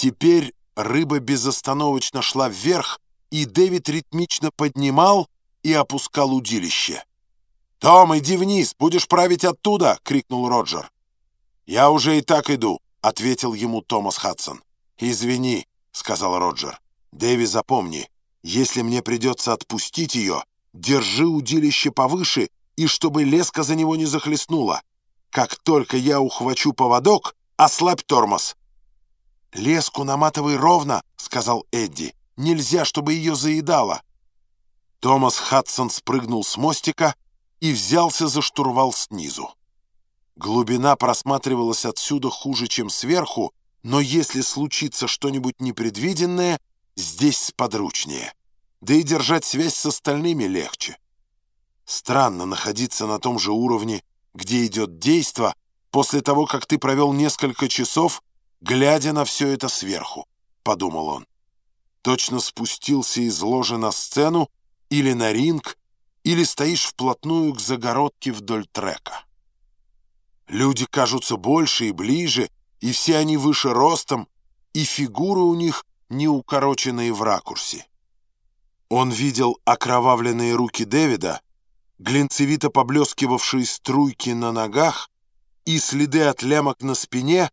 Теперь рыба безостановочно шла вверх, и Дэвид ритмично поднимал и опускал удилище. «Том, иди вниз, будешь править оттуда!» — крикнул Роджер. «Я уже и так иду», — ответил ему Томас Хадсон. «Извини», — сказал Роджер. «Дэви, запомни, если мне придется отпустить ее, держи удилище повыше, и чтобы леска за него не захлестнула. Как только я ухвачу поводок, ослабь тормоз». «Леску наматывай ровно», — сказал Эдди. «Нельзя, чтобы ее заедало». Томас Хадсон спрыгнул с мостика и взялся за штурвал снизу. Глубина просматривалась отсюда хуже, чем сверху, но если случится что-нибудь непредвиденное, здесь сподручнее. Да и держать связь с остальными легче. Странно находиться на том же уровне, где идет действо, после того, как ты провел несколько часов, глядя на все это сверху, — подумал он. Точно спустился из ложи на сцену или на ринг, или стоишь вплотную к загородке вдоль трека. Люди кажутся больше и ближе, и все они выше ростом, и фигуры у них не укороченные в ракурсе. Он видел окровавленные руки Дэвида, глинцевито поблескивавшие струйки на ногах и следы от лямок на спине,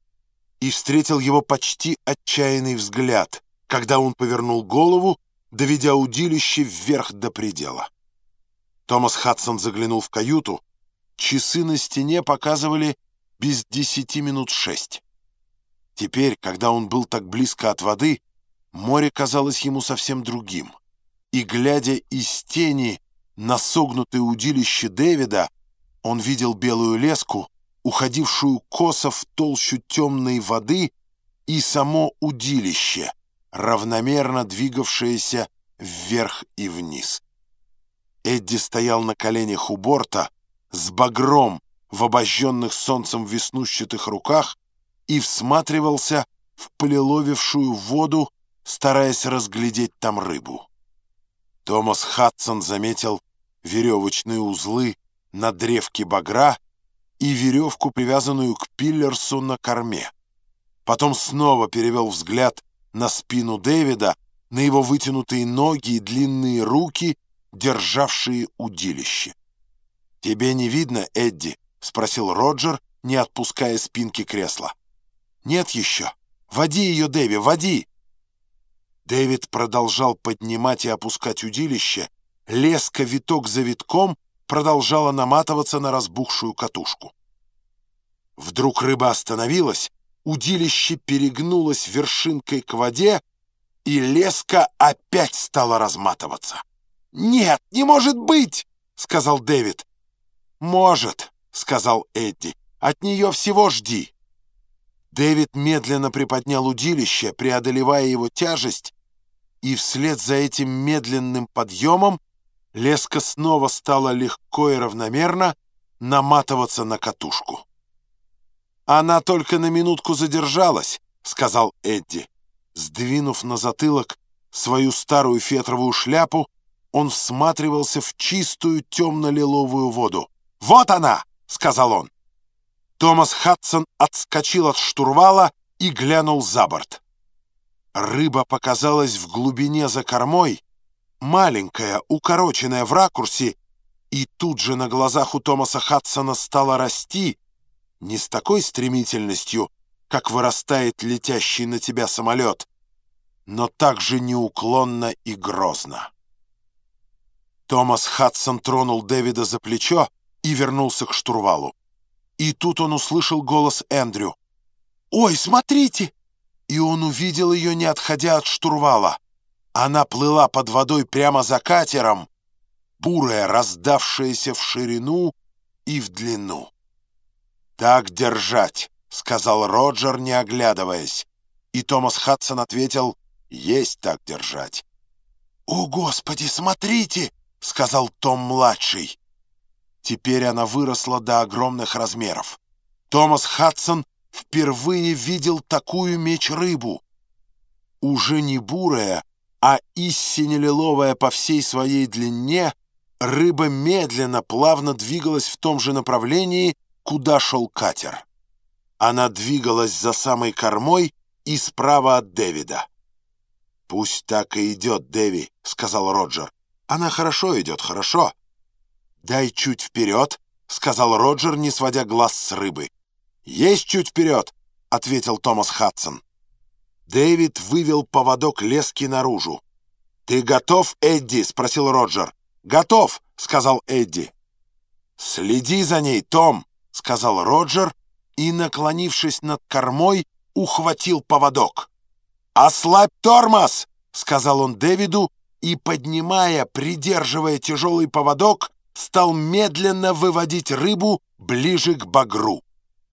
и встретил его почти отчаянный взгляд, когда он повернул голову, доведя удилище вверх до предела. Томас Хадсон заглянул в каюту. Часы на стене показывали без десяти минут шесть. Теперь, когда он был так близко от воды, море казалось ему совсем другим. И, глядя из тени на согнутое удилище Дэвида, он видел белую леску, уходившую косо в толщу темной воды, и само удилище, равномерно двигавшееся вверх и вниз. Эдди стоял на коленях у борта, с багром в обожженных солнцем веснущатых руках и всматривался в полиловившую воду, стараясь разглядеть там рыбу. Томас Хадсон заметил веревочные узлы на древке багра и веревку, привязанную к пиллерсу на корме. Потом снова перевел взгляд на спину Дэвида, на его вытянутые ноги и длинные руки, державшие удилище. «Тебе не видно, Эдди?» — спросил Роджер, не отпуская спинки кресла. «Нет еще. Води ее, Дэви, води!» Дэвид продолжал поднимать и опускать удилище. Леска виток за витком продолжала наматываться на разбухшую катушку. Вдруг рыба остановилась, удилище перегнулось вершинкой к воде, и леска опять стала разматываться. «Нет, не может быть!» — сказал Дэвид. «Может», — сказал Эдди. «От нее всего жди». Дэвид медленно приподнял удилище, преодолевая его тяжесть, и вслед за этим медленным подъемом леска снова стала легко и равномерно наматываться на катушку. «Она только на минутку задержалась», — сказал Эдди. Сдвинув на затылок свою старую фетровую шляпу, он всматривался в чистую темно-лиловую воду. «Вот она!» — сказал он. Томас Хадсон отскочил от штурвала и глянул за борт. Рыба показалась в глубине за кормой, маленькая, укороченная в ракурсе, и тут же на глазах у Томаса Хадсона стала расти, не с такой стремительностью, как вырастает летящий на тебя самолет, но также неуклонно и грозно. Томас Хадсон тронул Дэвида за плечо и вернулся к штурвалу. И тут он услышал голос Эндрю. «Ой, смотрите!» И он увидел ее, не отходя от штурвала. Она плыла под водой прямо за катером, бурая, раздавшаяся в ширину и в длину. «Так держать!» — сказал Роджер, не оглядываясь. И Томас Хадсон ответил, «Есть так держать». «О, Господи, смотрите!» — сказал Том-младший. Теперь она выросла до огромных размеров. Томас Хадсон впервые видел такую меч-рыбу. Уже не бурая, а истинно лиловая по всей своей длине, рыба медленно, плавно двигалась в том же направлении, куда шел катер. Она двигалась за самой кормой и справа от Дэвида. «Пусть так и идет, Дэви», — сказал Роджер. «Она хорошо идет, хорошо». «Дай чуть вперед», — сказал Роджер, не сводя глаз с рыбы. «Есть чуть вперед», — ответил Томас Хадсон. Дэвид вывел поводок лески наружу. «Ты готов, Эдди?» — спросил Роджер. «Готов», — сказал Эдди. «Следи за ней, Том», — сказал Роджер и, наклонившись над кормой, ухватил поводок. «Ослабь тормоз!» — сказал он Дэвиду и, поднимая, придерживая тяжелый поводок, стал медленно выводить рыбу ближе к багру.